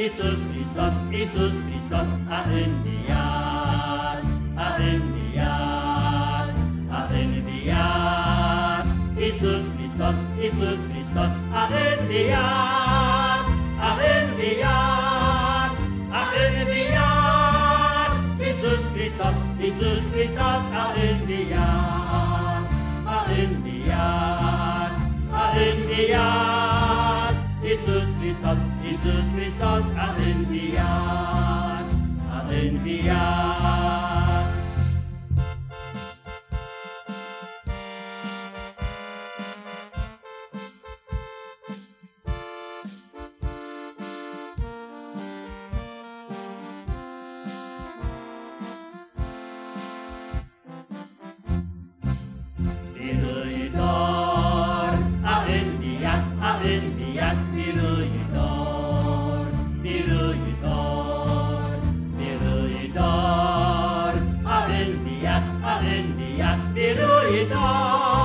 înviat, Iisus Hristos, Iisus Hristos a înviat, a înviat, a înviat, Iisus Hristos, Iisus Hristos a înviat, a înviat, a înviat, Iisus Hristos, Iisus Hristos a înviat, Iisus Hristos, Iisus Hristos a înviat. India, a India, biruito.